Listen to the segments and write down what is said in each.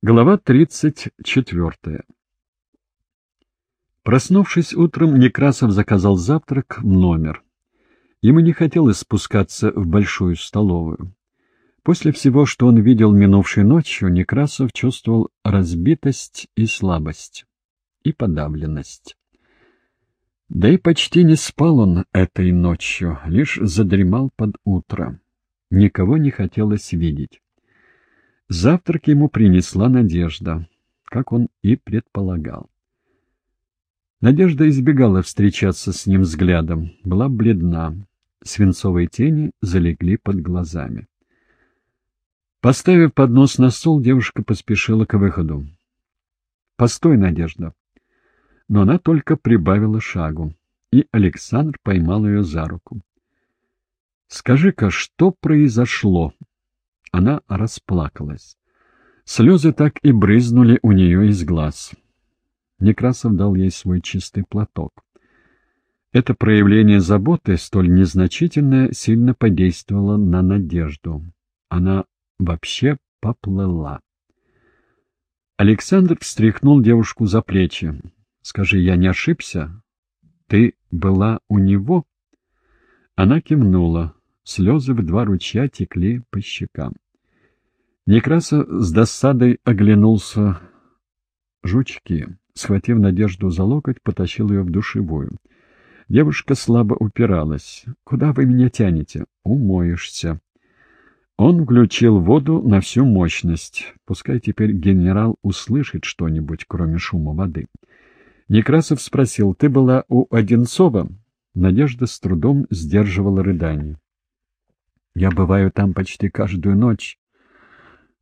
Глава 34. Проснувшись утром, Некрасов заказал завтрак в номер. Ему не хотелось спускаться в большую столовую. После всего, что он видел минувшей ночью, Некрасов чувствовал разбитость и слабость, и подавленность. Да и почти не спал он этой ночью, лишь задремал под утро. Никого не хотелось видеть. Завтрак ему принесла Надежда, как он и предполагал. Надежда избегала встречаться с ним взглядом, была бледна, свинцовые тени залегли под глазами. Поставив поднос на стол, девушка поспешила к выходу. «Постой, Надежда!» Но она только прибавила шагу, и Александр поймал ее за руку. «Скажи-ка, что произошло?» Она расплакалась. Слезы так и брызнули у нее из глаз. Некрасов дал ей свой чистый платок. Это проявление заботы, столь незначительное, сильно подействовало на Надежду. Она вообще поплыла. Александр встряхнул девушку за плечи. «Скажи, я не ошибся? Ты была у него?» Она кивнула. Слезы в два ручья текли по щекам. Некрасов с досадой оглянулся. Жучки, схватив Надежду за локоть, потащил ее в душевую. Девушка слабо упиралась. «Куда вы меня тянете?» «Умоешься». Он включил воду на всю мощность. Пускай теперь генерал услышит что-нибудь, кроме шума воды. Некрасов спросил, «Ты была у Одинцова?» Надежда с трудом сдерживала рыдание. Я бываю там почти каждую ночь.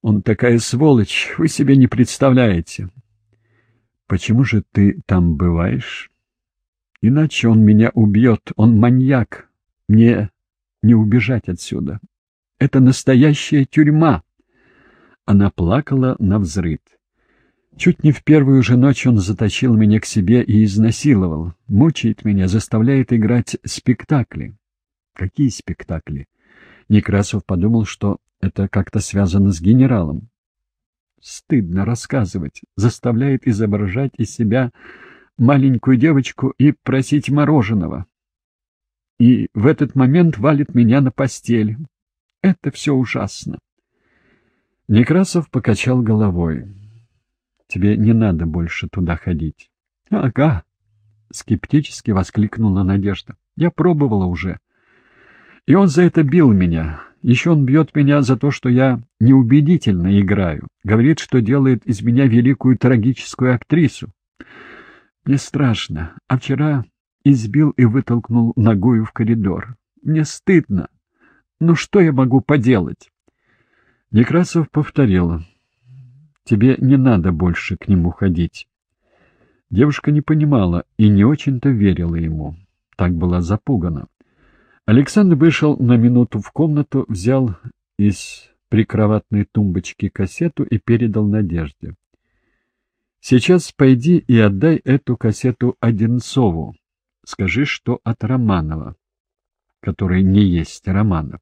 Он такая сволочь, вы себе не представляете. Почему же ты там бываешь? Иначе он меня убьет, он маньяк. Мне не убежать отсюда. Это настоящая тюрьма. Она плакала на взрыд. Чуть не в первую же ночь он затащил меня к себе и изнасиловал. Мучает меня, заставляет играть спектакли. Какие спектакли? Некрасов подумал, что это как-то связано с генералом. Стыдно рассказывать, заставляет изображать из себя маленькую девочку и просить мороженого. И в этот момент валит меня на постель. Это все ужасно. Некрасов покачал головой. Тебе не надо больше туда ходить. — Ага, — скептически воскликнула Надежда. — Я пробовала уже. И он за это бил меня. Еще он бьет меня за то, что я неубедительно играю. Говорит, что делает из меня великую трагическую актрису. Мне страшно. А вчера избил и вытолкнул ногою в коридор. Мне стыдно. Ну что я могу поделать? Некрасов повторила. Тебе не надо больше к нему ходить. Девушка не понимала и не очень-то верила ему. Так была запугана. Александр вышел на минуту в комнату, взял из прикроватной тумбочки кассету и передал Надежде. «Сейчас пойди и отдай эту кассету Одинцову. Скажи, что от Романова, который не есть Романов.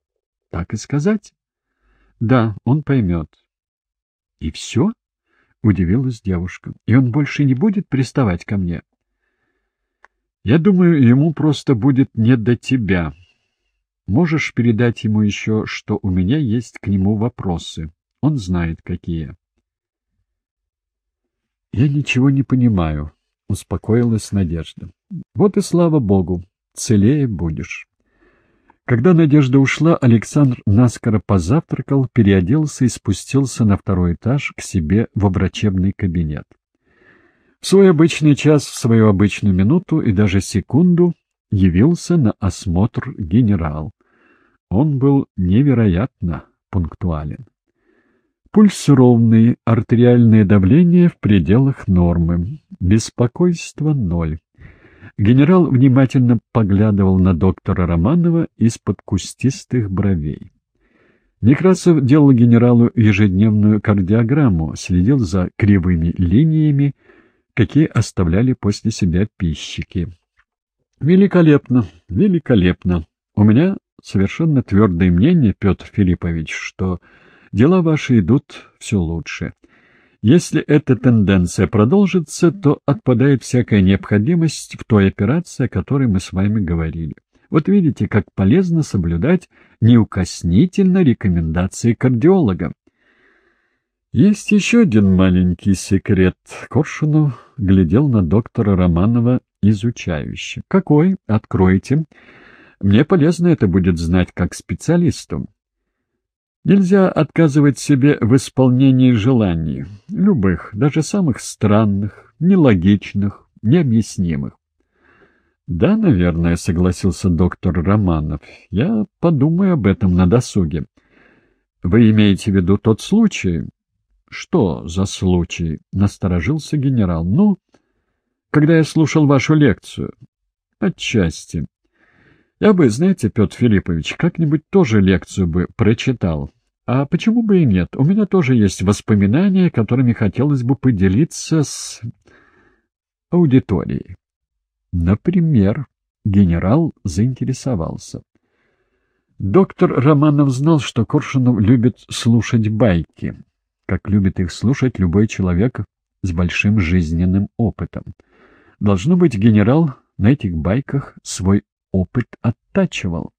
Так и сказать?» «Да, он поймет». «И все?» — удивилась девушка. «И он больше не будет приставать ко мне?» «Я думаю, ему просто будет не до тебя», Можешь передать ему еще, что у меня есть к нему вопросы. Он знает, какие. Я ничего не понимаю, — успокоилась Надежда. Вот и слава богу, целее будешь. Когда Надежда ушла, Александр наскоро позавтракал, переоделся и спустился на второй этаж к себе в врачебный кабинет. В свой обычный час, в свою обычную минуту и даже секунду явился на осмотр генерал. Он был невероятно пунктуален. Пульс ровный, артериальное давление в пределах нормы, беспокойство ноль. Генерал внимательно поглядывал на доктора Романова из-под кустистых бровей. Некрасов делал генералу ежедневную кардиограмму, следил за кривыми линиями, какие оставляли после себя пищики. «Великолепно, великолепно. У меня совершенно твердое мнение, Петр Филиппович, что дела ваши идут все лучше. Если эта тенденция продолжится, то отпадает всякая необходимость в той операции, о которой мы с вами говорили. Вот видите, как полезно соблюдать неукоснительно рекомендации кардиолога. Есть еще один маленький секрет. Коршунов глядел на доктора Романова изучающе. Какой? Откройте. Мне полезно это будет знать как специалисту. Нельзя отказывать себе в исполнении желаний, любых, даже самых странных, нелогичных, необъяснимых. «Да, наверное», — согласился доктор Романов. «Я подумаю об этом на досуге». «Вы имеете в виду тот случай?» «Что за случай?» — насторожился генерал. «Ну, когда я слушал вашу лекцию». «Отчасти. Я бы, знаете, Петр Филиппович, как-нибудь тоже лекцию бы прочитал. А почему бы и нет? У меня тоже есть воспоминания, которыми хотелось бы поделиться с аудиторией. Например, генерал заинтересовался. Доктор Романов знал, что Коршунов любит слушать байки, как любит их слушать любой человек с большим жизненным опытом. Должно быть, генерал на этих байках свой опыт оттачивал.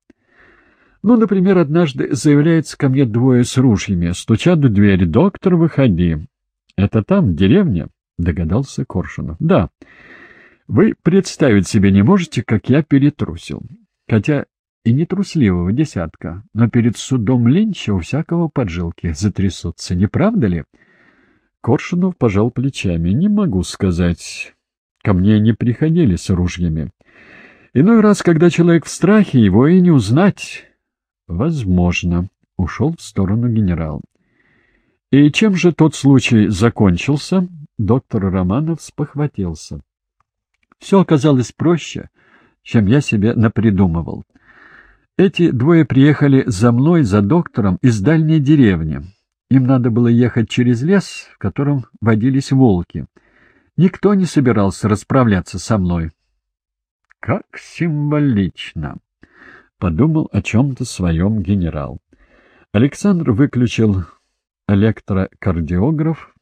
Ну, например, однажды заявляется ко мне двое с ружьями, стучат в дверь. «Доктор, выходи». «Это там, в деревне?» — догадался Коршунов. «Да. Вы представить себе не можете, как я перетрусил. Хотя и не трусливого десятка, но перед судом Линча у всякого поджилки затрясутся, не правда ли?» Коршунов пожал плечами. «Не могу сказать. Ко мне не приходили с ружьями. Иной раз, когда человек в страхе, его и не узнать». Возможно, ушел в сторону генерал. И чем же тот случай закончился? Доктор Романов спохватился. Все оказалось проще, чем я себе напридумывал. Эти двое приехали за мной, за доктором, из дальней деревни. Им надо было ехать через лес, в котором водились волки. Никто не собирался расправляться со мной. Как символично! — подумал о чем-то своем генерал. Александр выключил электрокардиограф,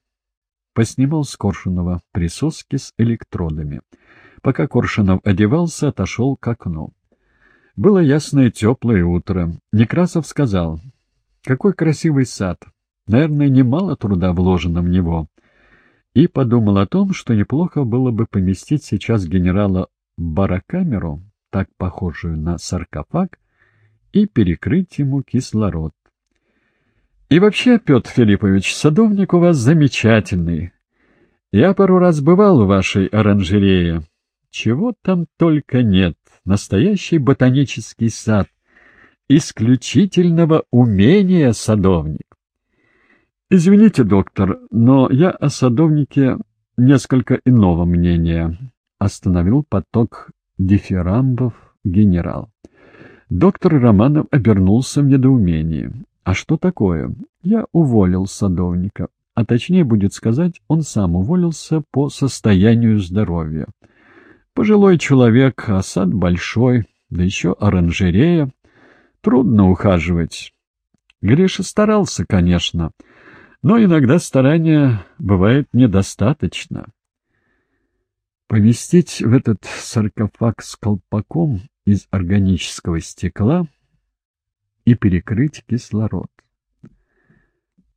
поснимал с Коршунова присоски с электродами. Пока Коршунов одевался, отошел к окну. Было ясное теплое утро. Некрасов сказал, «Какой красивый сад! Наверное, немало труда вложено в него». И подумал о том, что неплохо было бы поместить сейчас генерала барокамеру, так похожую на саркофаг, и перекрыть ему кислород. И вообще, Петр Филиппович, садовник у вас замечательный. Я пару раз бывал в вашей оранжерее. Чего там только нет. Настоящий ботанический сад. Исключительного умения садовник. Извините, доктор, но я о садовнике несколько иного мнения. Остановил поток дифирамбов генерал. Доктор Романов обернулся в недоумении. «А что такое? Я уволил садовника. А точнее будет сказать, он сам уволился по состоянию здоровья. Пожилой человек, а сад большой, да еще оранжерея. Трудно ухаживать. Гриша старался, конечно, но иногда старания бывает недостаточно. Поместить в этот саркофаг с колпаком из органического стекла и перекрыть кислород.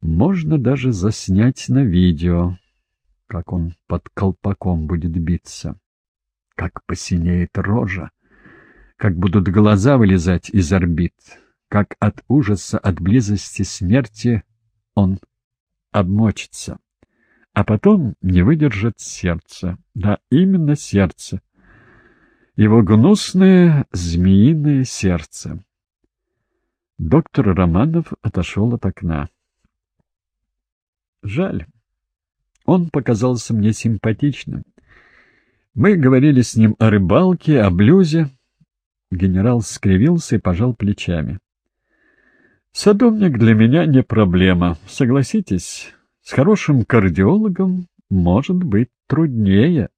Можно даже заснять на видео, как он под колпаком будет биться, как посинеет рожа, как будут глаза вылезать из орбит, как от ужаса, от близости смерти он обмочится а потом не выдержит сердце. Да, именно сердце. Его гнусное змеиное сердце. Доктор Романов отошел от окна. Жаль. Он показался мне симпатичным. Мы говорили с ним о рыбалке, о блюзе. Генерал скривился и пожал плечами. Садовник для меня не проблема, согласитесь. С хорошим кардиологом может быть труднее.